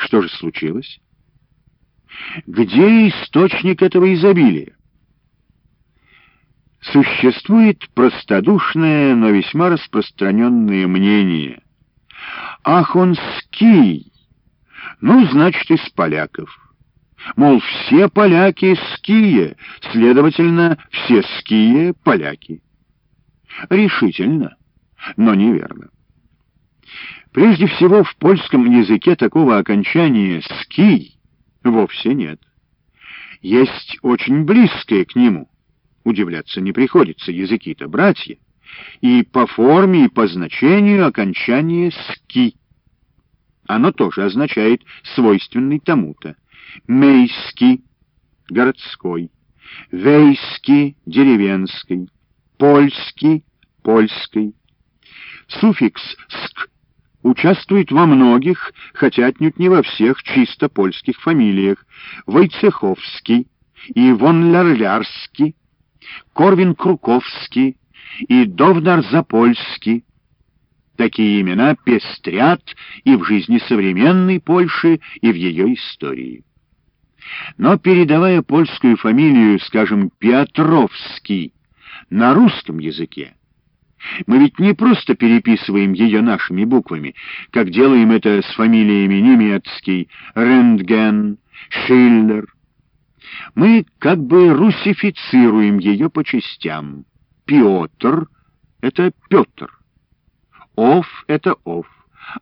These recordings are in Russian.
Что же случилось? Где источник этого изобилия? Существует простодушное, но весьма распространенное мнение. Ах, он ский! Ну, значит, из поляков. Мол, все поляки ские, следовательно, все ские — поляки. Решительно, но неверно. Прежде всего, в польском языке такого окончания «ский» вовсе нет. Есть очень близкое к нему. Удивляться не приходится, языки-то братья. И по форме, и по значению окончание «ски». Оно тоже означает «свойственный тому-то». Мейский — городской, вейский — деревенский, польский — польский. Суффикс «ск» участвует во многих, хотя отнюдь не во всех чисто польских фамилиях. Войцеховский и Вонлярлярский, Корвин-Круковский и Довдар-Запольский. Такие имена пестрят и в жизни современной Польши, и в ее истории. Но передавая польскую фамилию, скажем, Петровский, на русском языке, мы ведь не просто переписываем ее нашими буквами, как делаем это с фамилиями немецкий, Рентген, Шиллер. Мы как бы русифицируем ее по частям. Петр — это Петр, Ов — это Ов,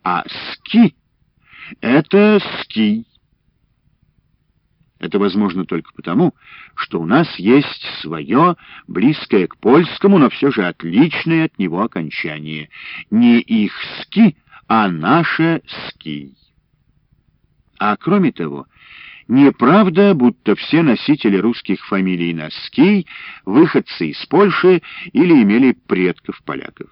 а Ски — это Ский. Это возможно только потому, что у нас есть свое, близкое к польскому, но все же отличное от него окончание. Не их «ски», а наше «ски». А кроме того, неправда, будто все носители русских фамилий на «ски» выходцы из Польши или имели предков поляков.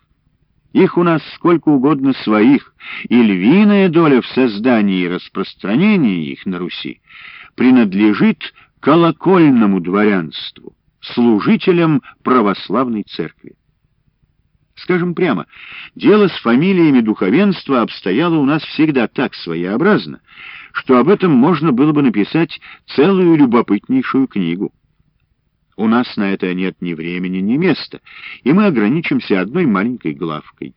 Их у нас сколько угодно своих, и львиная доля в создании и распространении их на Руси принадлежит колокольному дворянству, служителям православной церкви. Скажем прямо, дело с фамилиями духовенства обстояло у нас всегда так своеобразно, что об этом можно было бы написать целую любопытнейшую книгу. У нас на это нет ни времени, ни места, и мы ограничимся одной маленькой главкой.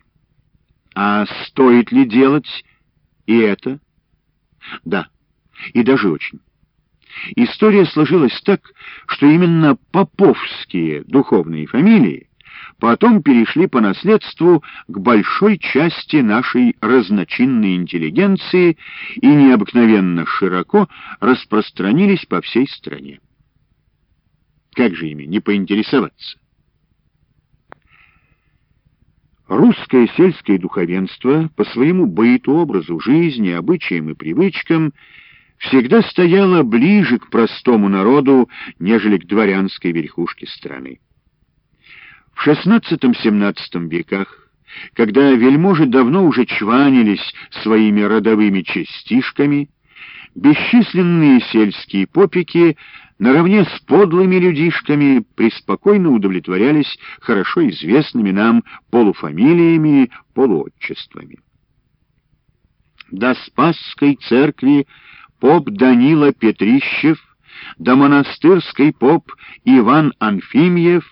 А стоит ли делать и это? Да, и даже очень. История сложилась так, что именно поповские духовные фамилии потом перешли по наследству к большой части нашей разночинной интеллигенции и необыкновенно широко распространились по всей стране. Как же ими не поинтересоваться? Русское сельское духовенство по своему быту, образу жизни, обычаям и привычкам всегда стояло ближе к простому народу, нежели к дворянской верхушке страны. В XVI-XVII веках, когда вельможи давно уже чванились своими родовыми частишками, бесчисленные сельские попики наравне с подлыми людишками преспокойно удовлетворялись хорошо известными нам полуфамилиями, полуотчествами. До Спасской церкви поп Данила Петрищев, до монастырской поп Иван Анфимьев,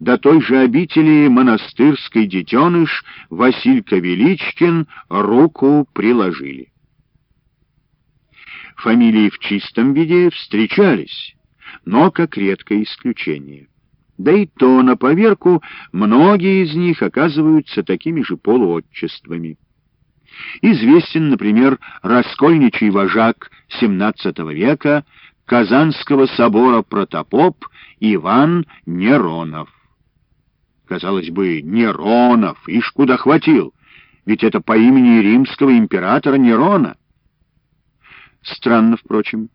до той же обители монастырской детеныш Василька Величкин руку приложили. Фамилии в чистом виде встречались, но как редкое исключение. Да и то, на поверку, многие из них оказываются такими же полуотчествами. Известен, например, раскольничий вожак XVII века Казанского собора протопоп Иван Неронов. Казалось бы, Неронов, ишь куда хватил, ведь это по имени римского императора Нерона. Странно, впрочем,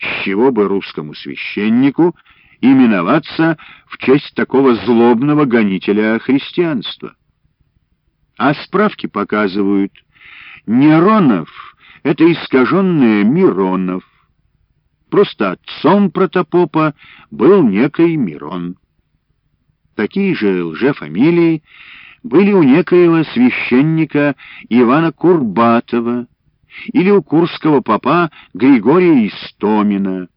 с чего бы русскому священнику именоваться в честь такого злобного гонителя христианства? А справки показывают, Неронов — это искаженное Миронов. Просто отцом протопопа был некий Мирон. Такие же лжефамилии были у некоего священника Ивана Курбатова, или у курского попа Григория Истомина,